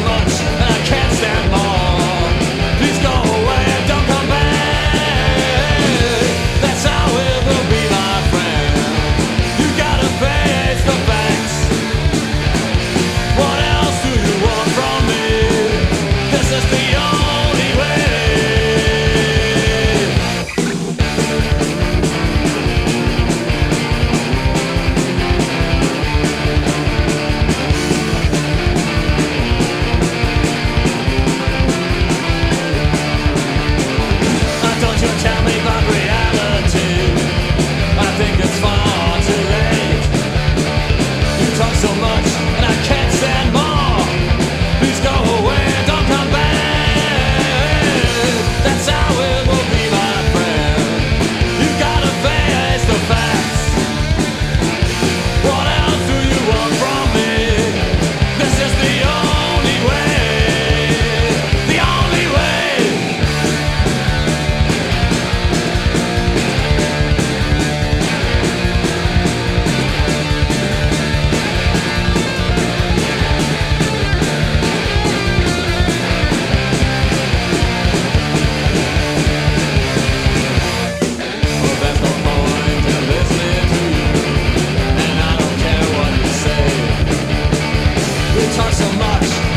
not so much.